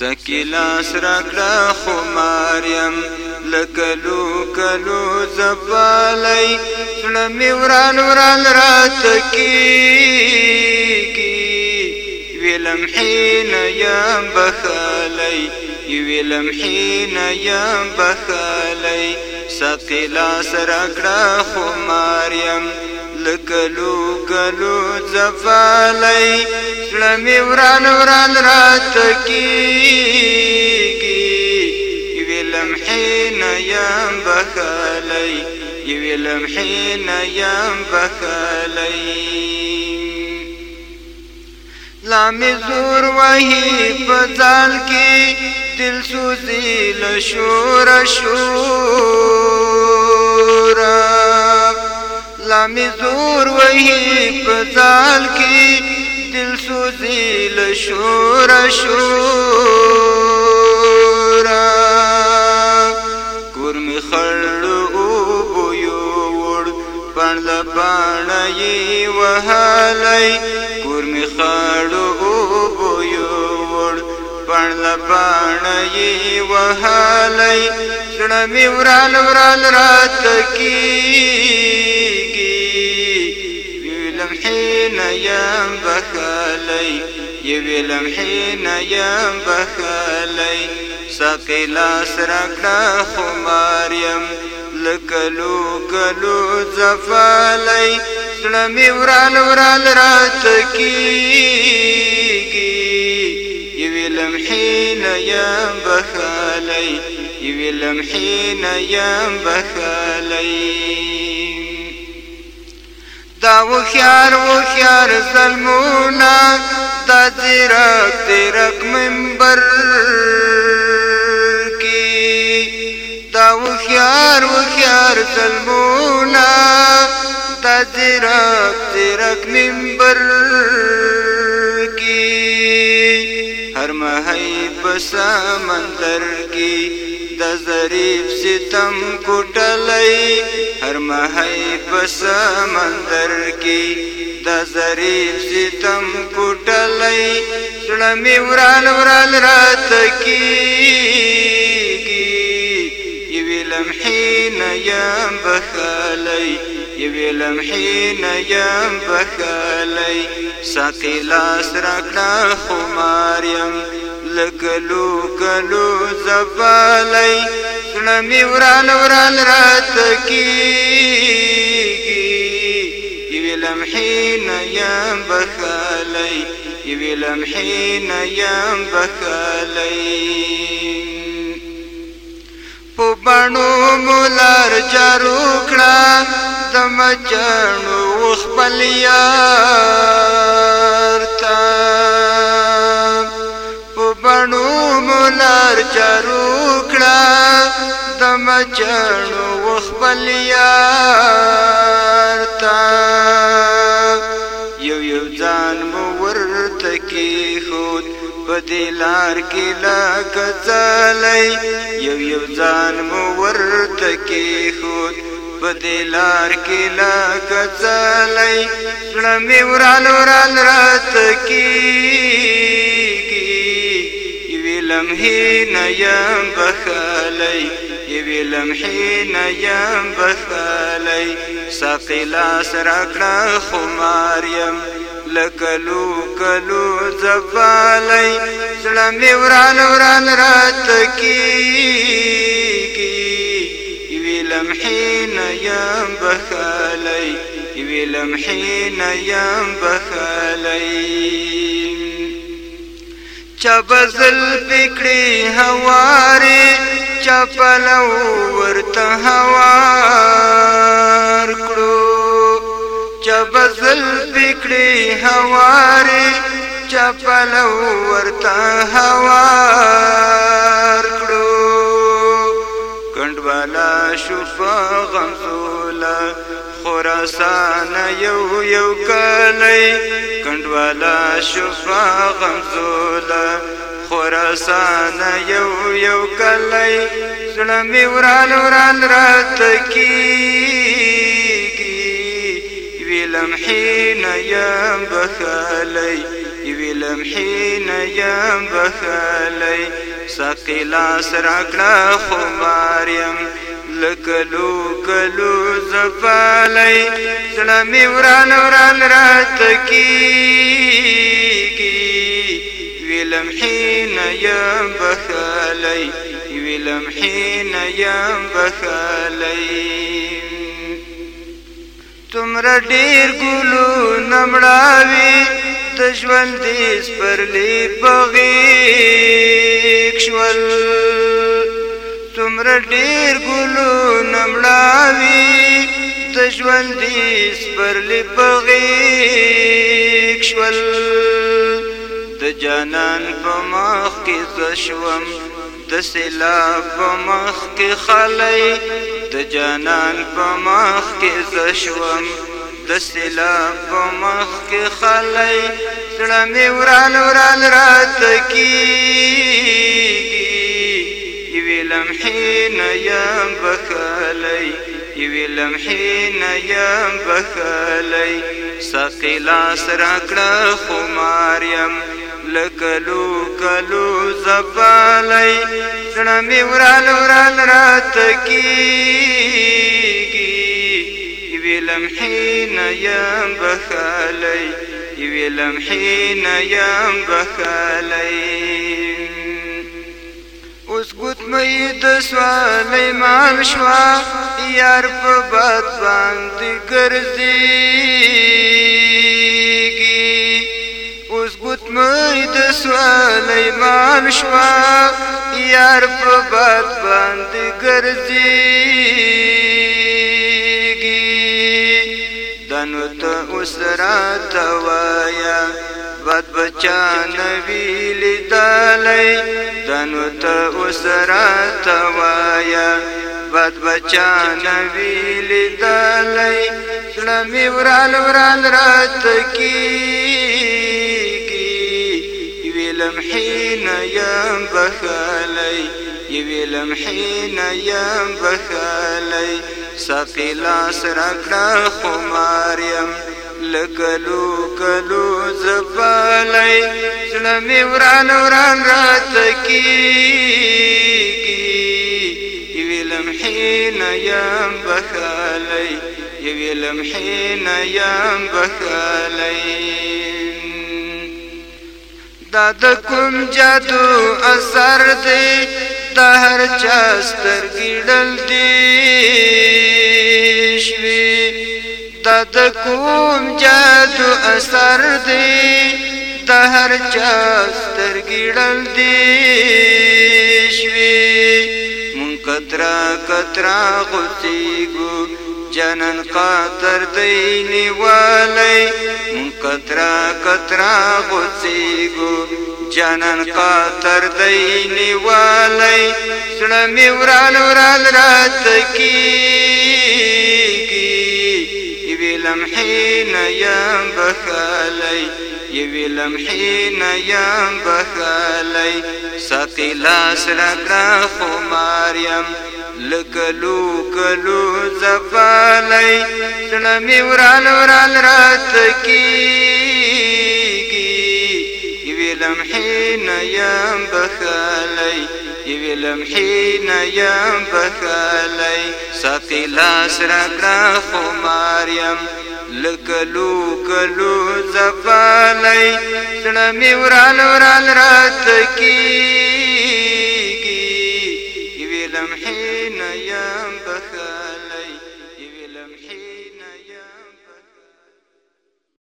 سکی لاس راکړه خماریم لکلو کلو زبالی سړه می وران وران راتکی ویلم حین یم بخالی ویلم حین یم بخالی سکی لاس راکړه خماریم لکلو کلو زبالی زړه می وران وران رات کیږي ویلم حين یم بخلی ویلم حين یم بخلی لامی زور وحی پزال کی دل سوزی لشور شورا لامی زور وحی پزال کی دل يوزي لشورا شورا كورمي خلو بيو ور پن لپانا يي وحالي كورمي خلو بيو ور پن لپانا يي وحالي شنمي ورال ورال رات کی یم بخلی یوی لمحی نه یم بخلی ساقی لاس راکړه خمار یم لکلو کلو زفالی زړه می ورال ورال راتکیږي یوی لمحی نه یم بخلی یوی لمحی نه یم بخلی دا وخيار وخيار ظلمونا دا زیرک تیرک منبر کی دا وخيار وخيار ظلمونا دا زیرک تیرک منبر کی هر مهیب سمندر کی د ظریف ستم کوټلې هر مهي په سمندر کې د ظریف ستم کوټلې سړه می وران وران رات کې یوی لمحین یم بخالی یوی لمحین یم بخالی ساقی لاس راکنا خماریم لکلو کلو زفالی سنمی وران وران رات کیگی یوی لمحین یم بخالی یوی لمحین یم بخالی پو بانو مولار جارو کڑا دم جانو خپل یار چارو کړه د مچړو وخپل یار تا یو یو ځان مو ورته کې خود په دلار کې لا کځلای یو یو ځان مو ورته کې خود بدلار کې لا کځلې کړه مې ورال ورال رات کې لمحین یم بخالی یوی لمحین یم بخالی ساقی لاس راکڑا خماریم لکلو کلو زبالی زلمی وران وران رات کی یوی لمحین یم بخالی یوی لمحین یم بخالی چبزل فکری هواری چپلو ورت هوار کړو چبزل فکری هواری چپلو ورت هوار غمزولا خراسان یو یو کلی کندوالا شفا غمزولا خراسان یو یو کلی زړه می ورال ورال رات کی ویلم حين یم بخالی ویلم حين یم بخالی سقیلا سرکړه خماریم لکلو کلو زفالی زړه می وران وران راتکی ویلم حین یم بخالی ویلم حین یم بخالی تمره ډیر ګلو نمړاوي د ژوند دې سپرلی پغې کښول څومره ډیر ګلو نمړاوي د ژوند سپرلي پغې شول د جانان په مخ کې زشوم د سیلاب په مخ کې خلای د جانان په مخ کې زشوم د سیلاب په مخ کې خلای زړه مې وران وران رات کې یوی لمحین یم بخالی یوی لمحین یم بخالی ساقی لاس راکڑا خماریم لکلو کلو زبالی زنمی ورال ورال رات کیگی یوی لمحین یم بخالی یوی لمحین یم بخالی ګوتمې د سليمان شوا یار په باد باندې ګرځيږي اوس ګوتمې د سليمان شوا یار په باد باندې ګرځيږي دنو ته اوس راته وایا بد بچان ویلی دلی دنو تا اسرات وایا بد بچان ویلی دلی لمی ورال ورال رات کی ویلم حین یم بخالی ویلم حین یم بخالی ساقی لاس رکڑا خماریم لکلو کلو زپالی زلمی وران وران رات کی یوی لمحین یم بخالی یوی لمحین یم بخالی دا د کوم جادو اثر دی د هر چاستر ګړل دی شوی دا د کوم جادو اثر دی د هر چا سترګړل دی شوي مون کترا کترا غتیګو جنن قادر دی نیوالی مون کترا کترا غتیګو جنن قاتر دی نیوالی سړمی وران وران رات کی لمحین یم بخالی یوی لمحین یم بخالی ساقی لاس رکڑا خماریم لکلو کلو زفالی سلمی ورال ورال رات کیگی یوی لمحین یم بخالی یوی لمحین یم بخالی ساقی لاس رکڑا خماریم لکلو کلو زفالی سڑمی ورال ورال رات کی